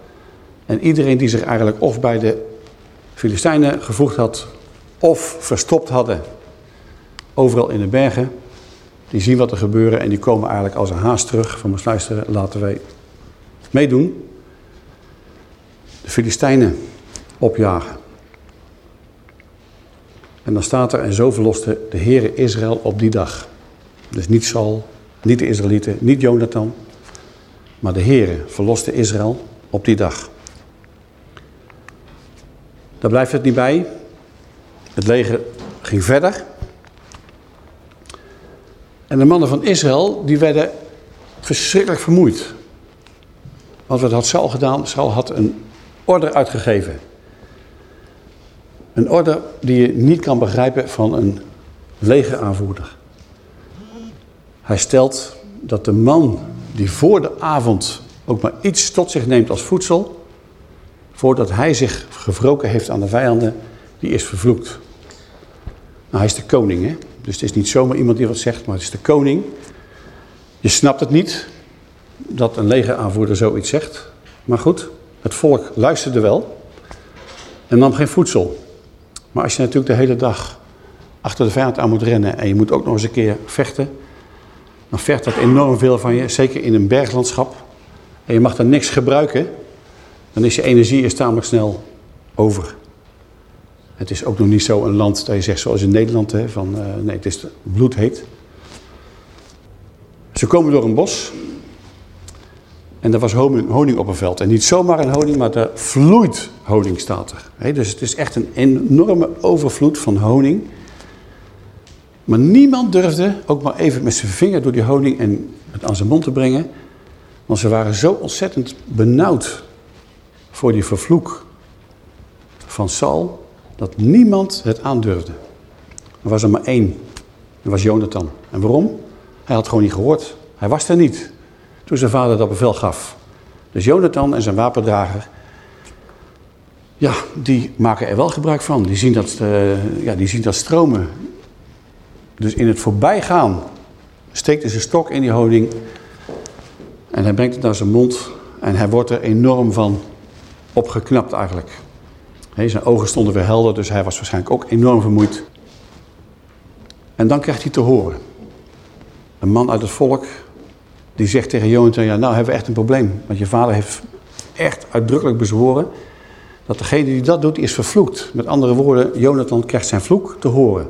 En iedereen die zich eigenlijk of bij de Filistijnen gevoegd had... of verstopt hadden overal in de bergen... die zien wat er gebeuren en die komen eigenlijk als een haast terug... van ons luisteren, laten wij meedoen. De Filistijnen opjagen. En dan staat er, en zo verloste de Heere Israël op die dag. Dus niet Saul, niet de Israëlieten, niet Jonathan. Maar de Heere verloste Israël op die dag. Daar blijft het niet bij. Het leger ging verder. En de mannen van Israël, die werden verschrikkelijk vermoeid. Want wat had Saul gedaan? Saul had een order uitgegeven. Een orde die je niet kan begrijpen van een legeraanvoerder. Hij stelt dat de man die voor de avond ook maar iets tot zich neemt als voedsel, voordat hij zich gewroken heeft aan de vijanden, die is vervloekt. Nou, hij is de koning, hè? dus het is niet zomaar iemand die wat zegt, maar het is de koning. Je snapt het niet dat een legeraanvoerder zoiets zegt, maar goed, het volk luisterde wel en nam geen voedsel. Maar als je natuurlijk de hele dag achter de vijand aan moet rennen en je moet ook nog eens een keer vechten, dan vergt dat enorm veel van je, zeker in een berglandschap. En je mag dan niks gebruiken, dan is je energie is tamelijk snel over. Het is ook nog niet zo een land dat je zegt zoals in Nederland, hè, van uh, nee, het is bloedheet. Ze komen door een bos en er was honing, op een veld. En niet zomaar een honing, maar er vloeit honing staat er. dus het is echt een enorme overvloed van honing. Maar niemand durfde ook maar even met zijn vinger door die honing en het aan zijn mond te brengen. Want ze waren zo ontzettend benauwd voor die vervloek van Saul, dat niemand het aandurfde. Er was er maar één. Dat was Jonathan. En waarom? Hij had gewoon niet gehoord. Hij was er niet toen zijn vader dat bevel gaf. Dus Jonathan en zijn wapendrager, ja, die maken er wel gebruik van. Die zien dat, uh, ja, die zien dat stromen. Dus in het voorbijgaan steekt hij zijn stok in die honing en hij brengt het naar zijn mond en hij wordt er enorm van opgeknapt eigenlijk. zijn ogen stonden weer helder, dus hij was waarschijnlijk ook enorm vermoeid. En dan krijgt hij te horen. Een man uit het volk, die zegt tegen Jonathan, ja, nou hebben we echt een probleem. Want je vader heeft echt uitdrukkelijk bezworen dat degene die dat doet, is vervloekt. Met andere woorden, Jonathan krijgt zijn vloek te horen.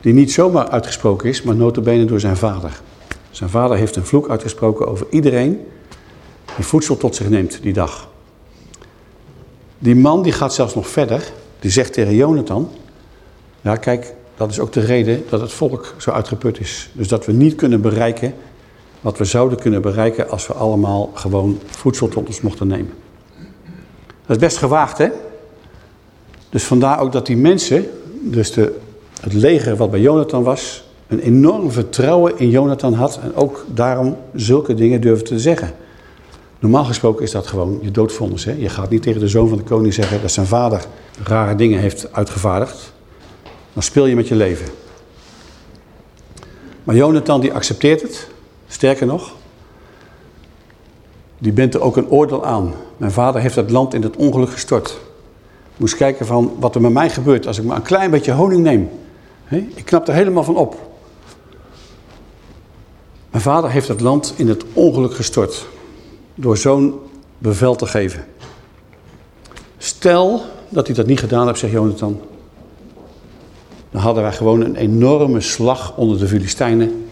Die niet zomaar uitgesproken is, maar notabene door zijn vader. Zijn vader heeft een vloek uitgesproken over iedereen die voedsel tot zich neemt die dag. Die man die gaat zelfs nog verder. Die zegt tegen Jonathan, ja kijk, dat is ook de reden dat het volk zo uitgeput is. Dus dat we niet kunnen bereiken wat we zouden kunnen bereiken als we allemaal gewoon voedsel tot ons mochten nemen. Dat is best gewaagd, hè? Dus vandaar ook dat die mensen, dus de, het leger wat bij Jonathan was, een enorm vertrouwen in Jonathan had en ook daarom zulke dingen durfde te zeggen. Normaal gesproken is dat gewoon je doodvonnis. Hè? Je gaat niet tegen de zoon van de koning zeggen dat zijn vader rare dingen heeft uitgevaardigd. Dan speel je met je leven. Maar Jonathan die accepteert het. Sterker nog, die bent er ook een oordeel aan. Mijn vader heeft het land in het ongeluk gestort. Moest kijken van wat er met mij gebeurt als ik maar een klein beetje honing neem. Ik knap er helemaal van op. Mijn vader heeft het land in het ongeluk gestort. Door zo'n bevel te geven. Stel dat hij dat niet gedaan heeft, zegt Jonathan. Dan hadden wij gewoon een enorme slag onder de Filistijnen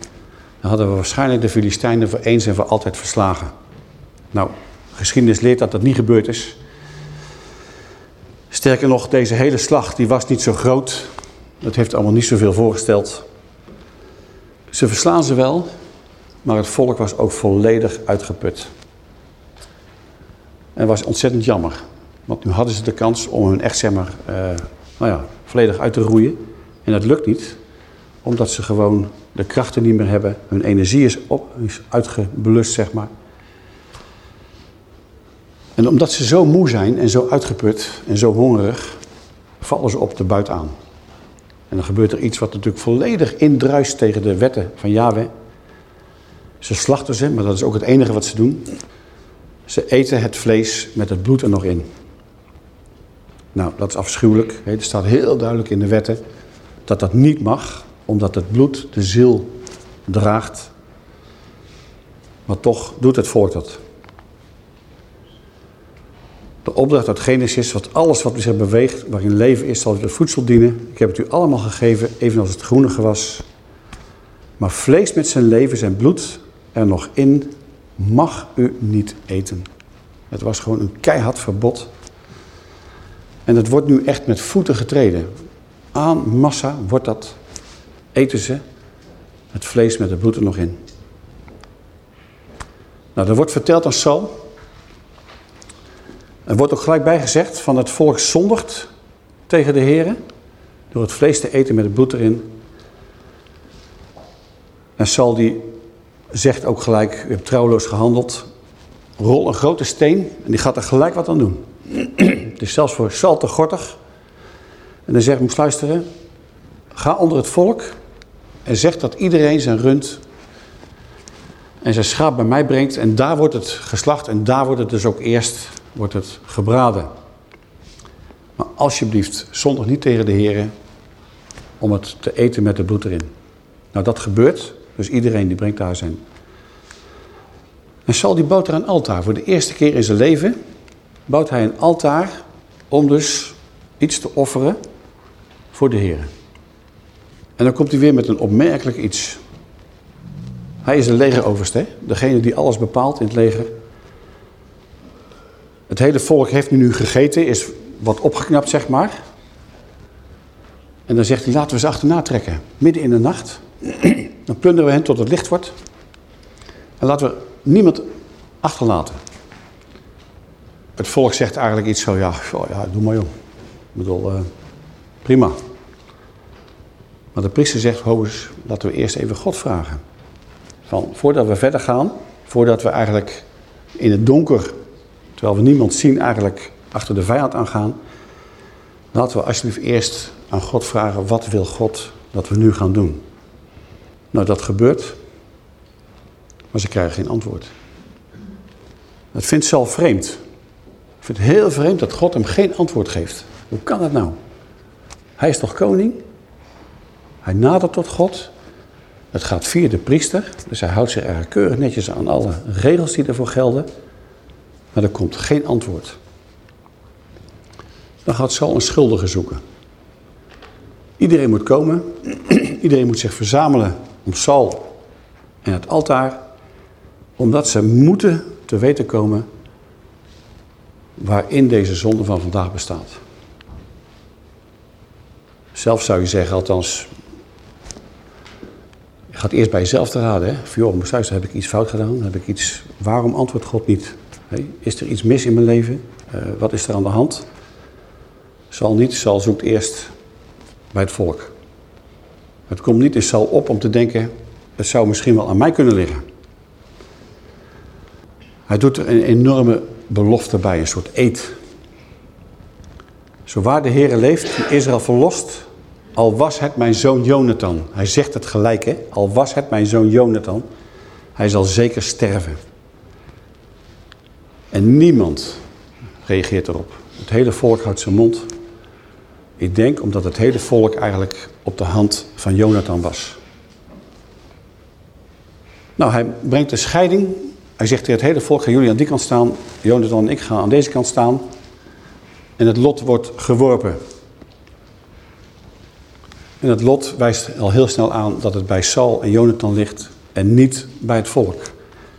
dan hadden we waarschijnlijk de Filistijnen voor eens en voor altijd verslagen. Nou, geschiedenis leert dat dat niet gebeurd is. Sterker nog, deze hele slag die was niet zo groot. Dat heeft allemaal niet zoveel voorgesteld. Ze verslaan ze wel, Maar het volk was ook volledig uitgeput. En was ontzettend jammer. Want nu hadden ze de kans om hun echt, uh, nou ja, volledig uit te roeien. En dat lukt niet, omdat ze gewoon de krachten niet meer hebben. Hun energie is, op, is uitgebelust, zeg maar. En omdat ze zo moe zijn en zo uitgeput en zo hongerig, vallen ze op de buit aan. En dan gebeurt er iets wat natuurlijk volledig indruist tegen de wetten van Yahweh. Ze slachten ze, maar dat is ook het enige wat ze doen. Ze eten het vlees met het bloed er nog in. Nou, dat is afschuwelijk. Er staat heel duidelijk in de wetten dat dat niet mag, omdat het bloed de ziel draagt. Maar toch doet het volk dat. De opdracht uit Genesis, wat alles wat zich beweegt, waarin leven is, zal het voedsel dienen. Ik heb het u allemaal gegeven, evenals het groene gewas. Maar vlees met zijn leven, zijn bloed er nog in, mag u niet eten. Het was gewoon een keihard verbod. En het wordt nu echt met voeten getreden. Aan massa wordt dat, eten ze, het vlees met het bloed er nog in. Nou, er wordt verteld aan Saul. Er wordt ook gelijk bijgezegd van het volk zondigt tegen de heren. Door het vlees te eten met het bloed erin. En Saul die zegt ook gelijk, u hebt trouwloos gehandeld. Rol een grote steen en die gaat er gelijk wat aan doen. Het is zelfs voor Saul te gortig. En dan zegt moest luisteren, ga onder het volk en zeg dat iedereen zijn rund en zijn schaap bij mij brengt. En daar wordt het geslacht en daar wordt het dus ook eerst wordt het gebraden. Maar alsjeblieft, zondag niet tegen de heren om het te eten met het bloed erin. Nou, dat gebeurt. Dus iedereen die brengt daar zijn. En Sal die bouwt er een altaar. Voor de eerste keer in zijn leven bouwt hij een altaar om dus iets te offeren voor de Heer. En dan komt hij weer met een opmerkelijk iets. Hij is de legeroverste, degene die alles bepaalt in het leger. Het hele volk heeft nu gegeten, is wat opgeknapt zeg maar. En dan zegt hij, laten we ze achterna trekken. Midden in de nacht. Dan plunderen we hen tot het licht wordt. En laten we niemand achterlaten. Het volk zegt eigenlijk iets zo, ja, ja doe maar joh. Ik bedoel, uh, prima. Maar de priester zegt, hoes, laten we eerst even God vragen. Van, voordat we verder gaan, voordat we eigenlijk in het donker, terwijl we niemand zien, eigenlijk achter de vijand aangaan. Laten we alsjeblieft eerst aan God vragen, wat wil God dat we nu gaan doen? Nou, dat gebeurt. Maar ze krijgen geen antwoord. Dat vindt Saul vreemd. Ik vind het heel vreemd dat God hem geen antwoord geeft. Hoe kan dat nou? Hij is toch koning? Hij nadert tot God. Het gaat via de priester. Dus hij houdt zich erg keurig netjes aan alle regels die ervoor gelden. Maar er komt geen antwoord. Dan gaat Saul een schuldige zoeken. Iedereen moet komen. Iedereen moet zich verzamelen om Saul en het altaar. Omdat ze moeten te weten komen waarin deze zonde van vandaag bestaat. Zelf zou je zeggen, althans, je gaat eerst bij jezelf te raden. Hè? Joh, heb ik iets fout gedaan? Heb ik iets, waarom antwoordt God niet? is er iets mis in mijn leven? Uh, wat is er aan de hand? Zal niet, zal zoekt eerst bij het volk. Het komt niet in Sal op om te denken, het zou misschien wel aan mij kunnen liggen. Hij doet er een enorme belofte bij, een soort eed. Zo waar de Heer leeft, die Israël verlost, al was het mijn zoon Jonathan. Hij zegt het gelijk, hè? Al was het mijn zoon Jonathan, hij zal zeker sterven. En niemand reageert erop. Het hele volk houdt zijn mond. Ik denk omdat het hele volk eigenlijk op de hand van Jonathan was. Nou, hij brengt de scheiding. Hij zegt tegen het hele volk, gaan jullie aan die kant staan. Jonathan en ik gaan aan deze kant staan. En het lot wordt geworpen. En het lot wijst al heel snel aan dat het bij Saul en Jonathan ligt en niet bij het volk.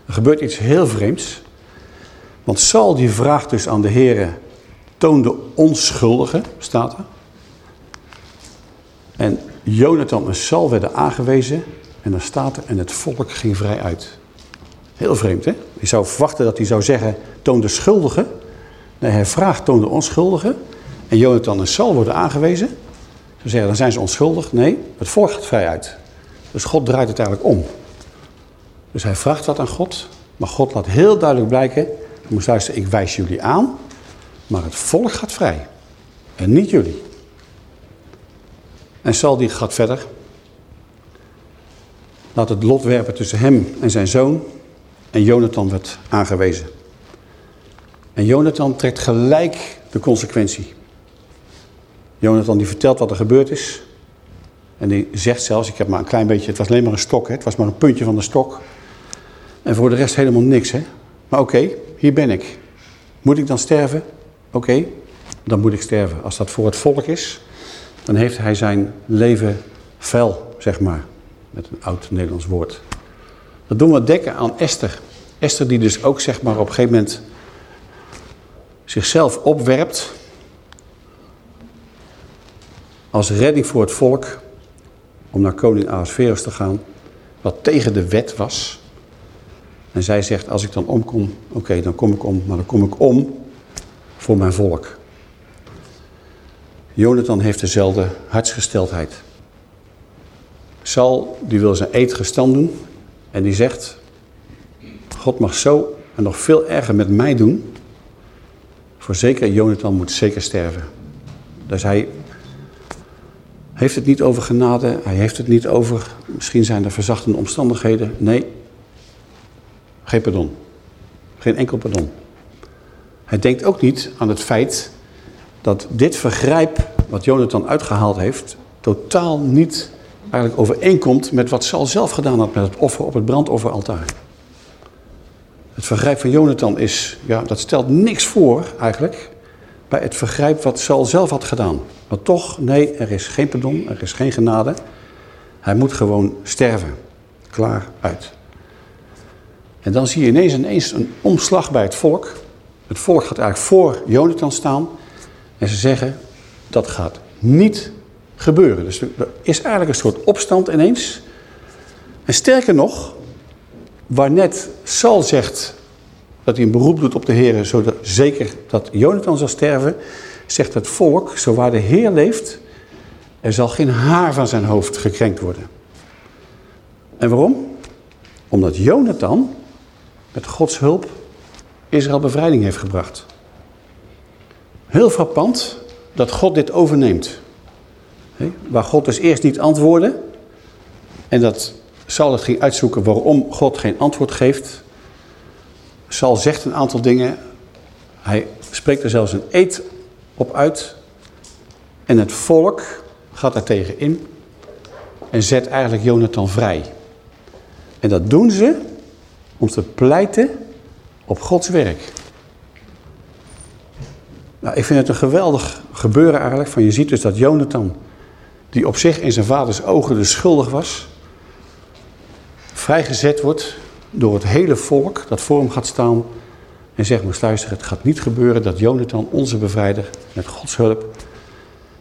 Er gebeurt iets heel vreemds. Want Saul die vraagt dus aan de Heer, toon de onschuldige, staat er. En Jonathan en Saul werden aangewezen En dan staat er, en het volk ging vrij uit. Heel vreemd, hè? Je zou verwachten dat hij zou zeggen, toon de schuldigen. Nee, hij vraagt, toon de onschuldigen. En Jonathan en Saul worden aangewezen. Ze zeggen, dan zijn ze onschuldig. Nee, het volk gaat vrij uit. Dus God draait het eigenlijk om. Dus hij vraagt wat aan God. Maar God laat heel duidelijk blijken, je moet luisteren, ik wijs jullie aan. Maar het volk gaat vrij. En niet jullie. En Saul die gaat verder. Laat het lot werpen tussen hem en zijn zoon. En Jonathan werd aangewezen. En Jonathan trekt gelijk de consequentie. Jonathan die vertelt wat er gebeurd is. En die zegt zelfs, ik heb maar een klein beetje, het was alleen maar een stok, hè? het was maar een puntje van de stok. En voor de rest helemaal niks. Hè? Maar oké, hier ben ik. Moet ik dan sterven? Oké, dan moet ik sterven. Als dat voor het volk is, dan heeft hij zijn leven vuil, zeg maar. Met een oud Nederlands woord. Dat doen we denken aan Esther. Esther die dus ook zeg maar op een gegeven moment zichzelf opwerpt als redding voor het volk om naar koning Ahasverus te gaan, wat tegen de wet was. En zij zegt, als ik dan omkom, oké, dan kom ik om, maar dan kom ik om voor mijn volk. Jonathan heeft dezelfde hartsgesteldheid. Saul, die wil zijn eed gestand doen en die zegt, God mag zo en nog veel erger met mij doen. Voorzeker, Jonathan moet zeker sterven. Dus hij heeft het niet over genade, hij heeft het niet over, misschien zijn er verzachtende omstandigheden. Nee, geen pardon. Geen enkel pardon. Hij denkt ook niet aan het feit dat dit vergrijp wat Jonathan uitgehaald heeft, totaal niet eigenlijk overeenkomt met wat Saul zelf gedaan had met het offer op het brandofferaltaar. Het vergrijp van Jonathan is, ja, dat stelt niks voor eigenlijk bij het vergrijp wat Saul zelf had gedaan. Maar toch, nee, er is geen pardon, er is geen genade. Hij moet gewoon sterven. Klaar, uit. En dan zie je ineens, ineens een omslag bij het volk. Het volk gaat eigenlijk voor Jonathan staan. En ze zeggen, dat gaat niet gebeuren. Dus er is eigenlijk een soort opstand ineens. En sterker nog, waar net Saul zegt dat hij een beroep doet op de Heer, zodat zeker dat Jonathan zal sterven, zegt het volk, zo waar de Heer leeft, er zal geen haar van zijn hoofd gekrenkt worden. En waarom? Omdat Jonathan met Gods hulp Israël bevrijding heeft gebracht. Heel frappant dat God dit overneemt. Waar God dus eerst niet antwoordde en dat Saul het ging uitzoeken waarom God geen antwoord geeft. Saul zegt een aantal dingen. Hij spreekt er zelfs een eed op uit. En het volk gaat daar tegen in en zet eigenlijk Jonathan vrij. En dat doen ze om te pleiten op Gods werk. Nou, ik vind het een geweldig gebeuren eigenlijk. Van je ziet dus dat Jonathan, die op zich in zijn vaders ogen dus schuldig was, vrijgezet wordt door het hele volk dat voor hem gaat staan en zegt, moest luisteren, het gaat niet gebeuren dat Jonathan, onze bevrijder, met Gods hulp,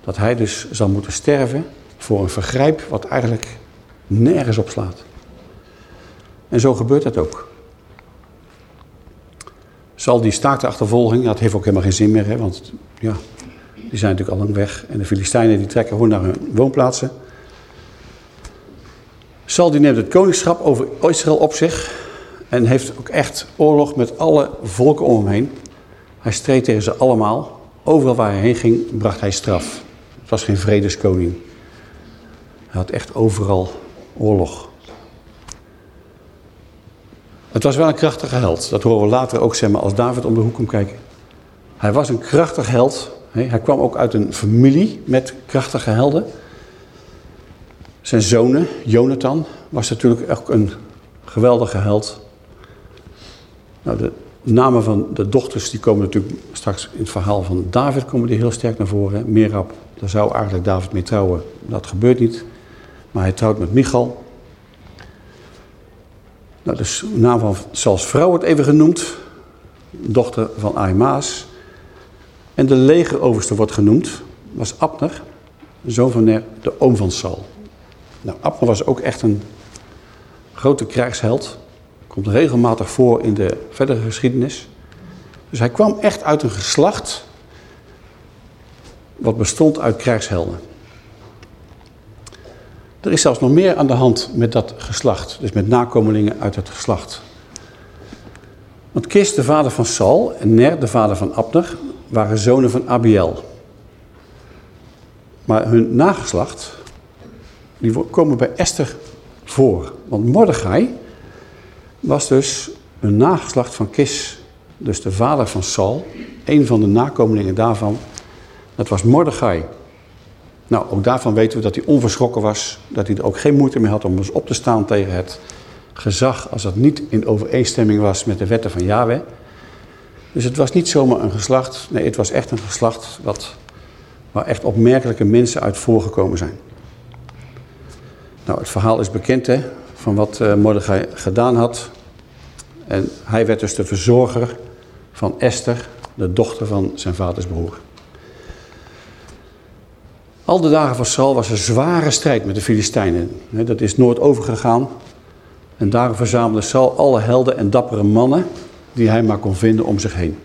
dat hij dus zal moeten sterven voor een vergrijp wat eigenlijk nergens op slaat. En zo gebeurt dat ook. Zal die staakt de achtervolging, dat heeft ook helemaal geen zin meer, hè, want ja, die zijn natuurlijk al lang weg. En de Filistijnen die trekken gewoon naar hun woonplaatsen. Zal die neemt het koningschap over Israël op zich en heeft ook echt oorlog met alle volken om hem heen. Hij streed tegen ze allemaal. Overal waar hij heen ging, bracht hij straf. Het was geen vredeskoning. Hij had echt overal oorlog. Het was wel een krachtige held. Dat horen we later ook zeg maar, als David om de hoek komt kijken. Hij was een krachtig held. Hij kwam ook uit een familie met krachtige helden. Zijn zonen, Jonathan, was natuurlijk ook een geweldige held. Nou, de namen van de dochters die komen natuurlijk straks in het verhaal van David komen die heel sterk naar voren. Merab, daar zou eigenlijk David mee trouwen. Dat gebeurt niet. Maar hij trouwt met Michal. Nou, dus de naam van Sauls vrouw wordt even genoemd. Dochter van Ahimaas. En de legeroverste wordt genoemd. was Abner, zoon van de oom van Saul. Nou, Abner was ook echt een grote krijgsheld. Komt regelmatig voor in de verdere geschiedenis. Dus hij kwam echt uit een geslacht wat bestond uit krijgshelden. Er is zelfs nog meer aan de hand met dat geslacht. Dus met nakomelingen uit het geslacht. Want Kis, de vader van Saul, en Ner, de vader van Abner, waren zonen van Abiel. Maar hun nageslacht, die komen bij Esther voor. Want Mordechai was dus een nageslacht van Kis, dus de vader van Saul. Een van de nakomelingen daarvan, dat was Mordechai. Nou, ook daarvan weten we dat hij onverschrokken was. Dat hij er ook geen moeite meer had om eens op te staan tegen het gezag als dat niet in overeenstemming was met de wetten van Yahweh. Dus het was niet zomaar een geslacht, nee, het was echt een geslacht wat, waar echt opmerkelijke mensen uit voorgekomen zijn. Nou, het verhaal is bekend hè, van wat uh, Mordechai gedaan had. En hij werd dus de verzorger van Esther, de dochter van zijn vaders broer. Al de dagen van Saul was een zware strijd met de Filistijnen. Dat is nooit overgegaan. En daarom verzamelde Saul alle helden en dappere mannen die hij maar kon vinden om zich heen.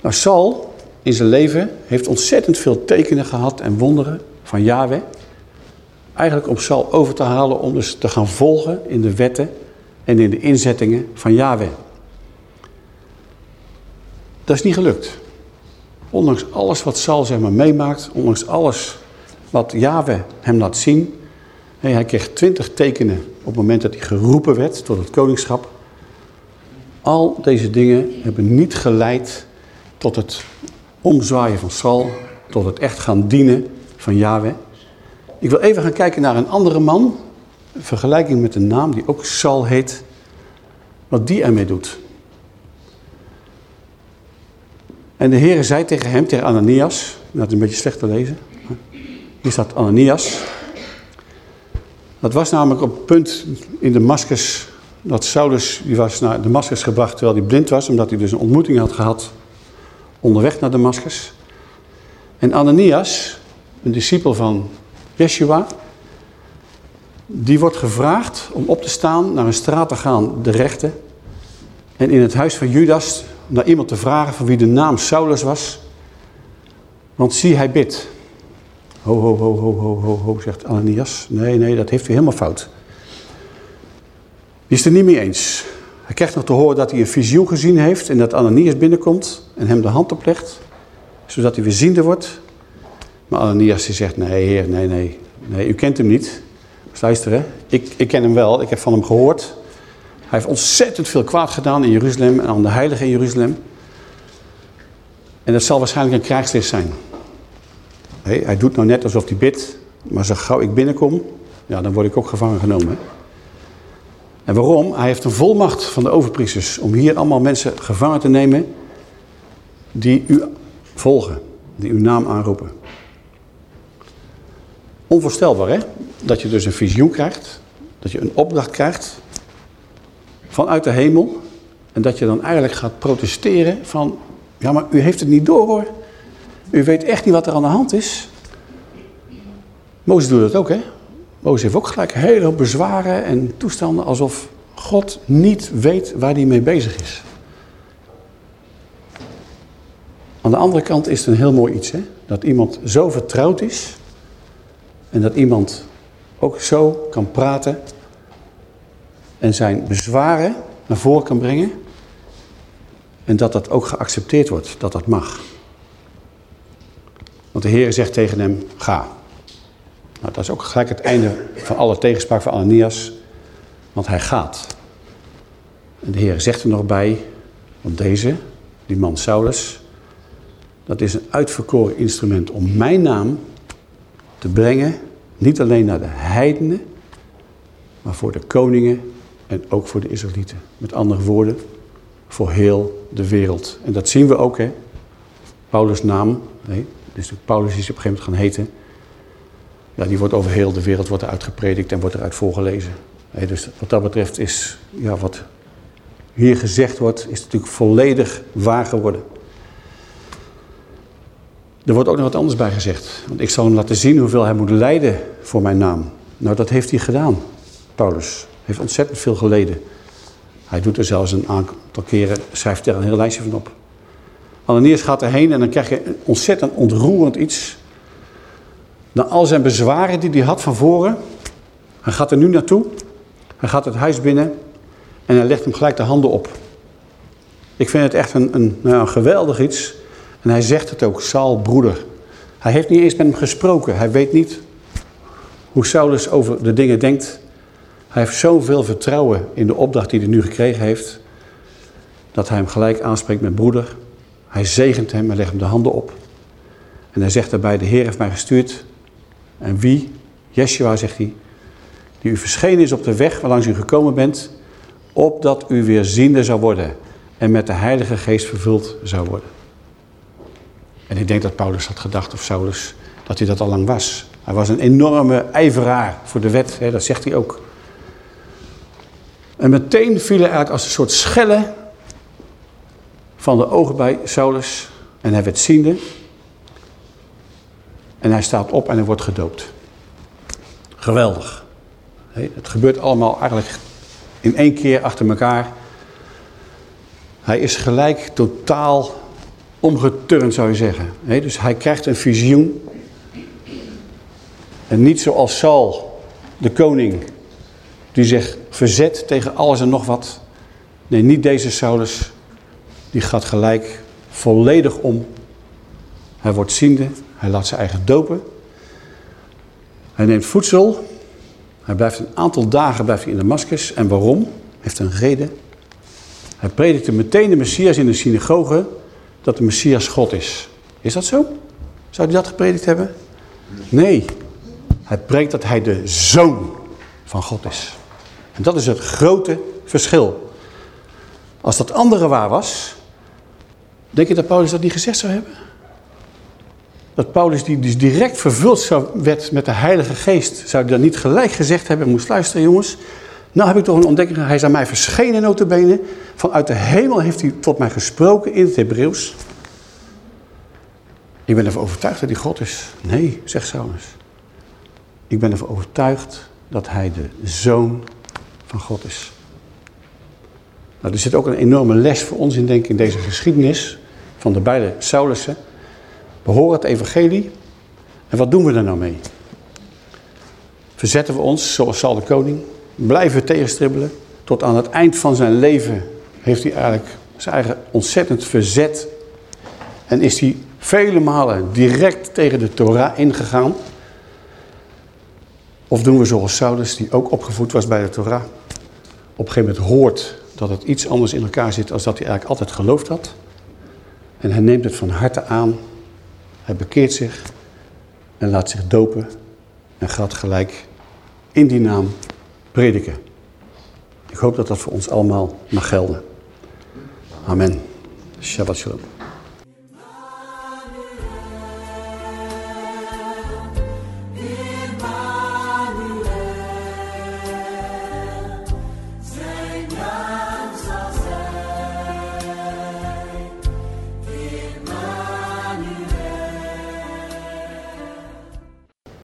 Nou, Saul in zijn leven heeft ontzettend veel tekenen gehad en wonderen van Yahweh. Eigenlijk om Saul over te halen om dus te gaan volgen in de wetten en in de inzettingen van Yahweh. Dat is niet gelukt. Ondanks alles wat Saul zeg maar meemaakt, ondanks alles wat Yahweh hem laat zien. Hij kreeg twintig tekenen op het moment dat hij geroepen werd tot het koningschap. Al deze dingen hebben niet geleid tot het omzwaaien van Saul, tot het echt gaan dienen van Yahweh. Ik wil even gaan kijken naar een andere man, in vergelijking met een naam die ook Saul heet, wat die ermee doet. En de Heer zei tegen hem, tegen Ananias, dat is een beetje slecht te lezen. Hier staat Ananias. Dat was namelijk op het punt in Damascus dat Saulus, die was naar Damascus gebracht terwijl hij blind was, omdat hij dus een ontmoeting had gehad onderweg naar Damascus. En Ananias, een discipel van Yeshua, die wordt gevraagd om op te staan, naar een straat te gaan, de rechte. En in het huis van Judas naar iemand te vragen van wie de naam Saulus was. Want zie, hij bidt. Ho, ho, ho, ho, ho, ho, ho, zegt Ananias. Nee, nee, dat heeft u helemaal fout. Die is er niet mee eens. Hij krijgt nog te horen dat hij een visioen gezien heeft en dat Ananias binnenkomt en hem de hand oplegt, zodat hij weer ziende wordt. Maar Ananias zegt, nee heer, nee, nee, nee, u kent hem niet. Luisteren, ik, ik ken hem wel, ik heb van hem gehoord. Hij heeft ontzettend veel kwaad gedaan in Jeruzalem en aan de heiligen in Jeruzalem. En dat zal waarschijnlijk een krijgslist zijn. hij doet nou net alsof hij bidt, maar zo gauw ik binnenkom, ja, dan word ik ook gevangen genomen. En waarom? Hij heeft een volmacht van de overpriesters om hier allemaal mensen gevangen te nemen die u volgen, die uw naam aanroepen. Onvoorstelbaar hè? Dat je dus een visioen krijgt, dat je een opdracht krijgt vanuit de hemel. En dat je dan eigenlijk gaat protesteren van, ja maar u heeft het niet door hoor. U weet echt niet wat er aan de hand is. Mozes doet dat ook hè. Mozes heeft ook gelijk hele bezwaren en toestanden alsof God niet weet waar hij mee bezig is. Aan de andere kant is het een heel mooi iets, hè? dat iemand zo vertrouwd is en dat iemand ook zo kan praten en zijn bezwaren naar voren kan brengen. En dat dat ook geaccepteerd wordt, dat dat mag. Want de Heer zegt tegen hem, ga. Nou, dat is ook gelijk het einde van alle tegenspraak van Ananias. Want hij gaat. En de Heer zegt er nog bij, want deze, die man Saulus, dat is een uitverkoren instrument om mijn naam te brengen, niet alleen naar de heidenen, maar voor de koningen en ook voor de Israëlieten. Met andere woorden, voor heel de wereld. En dat zien we ook, hè. Paulus' naam, nee, dus Paulus is op een gegeven moment gaan heten. Ja, die wordt over heel de wereld wordt uitgepredikt en wordt eruit voorgelezen. dus wat dat betreft is, ja, wat hier gezegd wordt, is natuurlijk volledig waar geworden. Er wordt ook nog wat anders bij gezegd. Want ik zal hem laten zien hoeveel hij moet lijden voor mijn naam. Nou, dat heeft hij gedaan. Paulus. Heeft ontzettend veel geleden. Hij doet er zelfs een aantal keren, schrijft er een heel lijstje van op. Ananias gaat erheen en dan krijg je een ontzettend ontroerend iets. Na al zijn bezwaren die hij had van voren. Hij gaat er nu naartoe. Hij gaat het huis binnen. En hij legt hem gelijk de handen op. Ik vind het echt een, een, nou, een geweldig iets. En hij zegt het ook, Saul, broeder. Hij heeft niet eens met hem gesproken. Hij weet niet hoe Saulus over de dingen denkt. Hij heeft zoveel vertrouwen in de opdracht die hij nu gekregen heeft. Dat hij hem gelijk aanspreekt met broeder. Hij zegent hem en legt hem de handen op. En hij zegt daarbij, de Heer heeft mij gestuurd. En wie? Yeshua, zegt hij. Die u verschenen is op de weg waarlangs u gekomen bent. Opdat u weer ziende zou worden. En met de Heilige Geest vervuld zou worden. En ik denk dat Paulus had gedacht, of Saulus, dat hij dat al lang was. Hij was een enorme ijveraar voor de wet, hè, dat zegt hij ook. En meteen viel er eigenlijk als een soort schelle van de ogen bij Saulus. En hij werd ziende. En hij staat op en hij wordt gedoopt. Geweldig. Het gebeurt allemaal eigenlijk in één keer achter elkaar. Hij is gelijk totaal omgeturnd zou je zeggen. Dus hij krijgt een visioen. En niet zoals Saul, de koning, die zich verzet tegen alles en nog wat. Nee, niet deze Saulus. Die gaat gelijk volledig om. Hij wordt ziende. Hij laat zijn eigen dopen. Hij neemt voedsel. Hij blijft een aantal dagen blijft hij in Damascus. En waarom? Heeft een reden. Hij predikte meteen de Messias in de synagoge dat de Messias God is. Is dat zo? Zou hij dat gepredikt hebben? Nee. Hij preekt dat hij de zoon van God is. En dat is het grote verschil. Als dat andere waar was, denk je dat Paulus dat niet gezegd zou hebben? Dat Paulus die dus direct vervuld zou, werd met de Heilige Geest, zou hij dan niet gelijk gezegd hebben, moest luisteren jongens. Nou heb ik toch een ontdekking, hij is aan mij verschenen notabene. Vanuit de hemel heeft hij tot mij gesproken in het Hebreeuws. Ik ben ervan overtuigd dat hij God is. Nee, zegt Saulus. Ik ben ervan overtuigd dat hij de zoon van God is. Nou, er zit ook een enorme les voor ons in, denk ik, in deze geschiedenis van de beide Saulussen. We horen het evangelie. En wat doen we er nou mee? Verzetten we ons, zoals Saul de koning, blijven tegenstribbelen. Tot aan het eind van zijn leven heeft hij eigenlijk zijn eigen ontzettend verzet. En is hij vele malen direct tegen de Torah ingegaan. Of doen we zoals Saulus, die ook opgevoed was bij de Torah. Op een gegeven moment hoort dat het iets anders in elkaar zit als dat hij eigenlijk altijd geloofd had. En hij neemt het van harte aan. Hij bekeert zich en laat zich dopen. En gaat gelijk in die naam prediken. Ik hoop dat dat voor ons allemaal mag gelden. Amen. Shabbat shalom.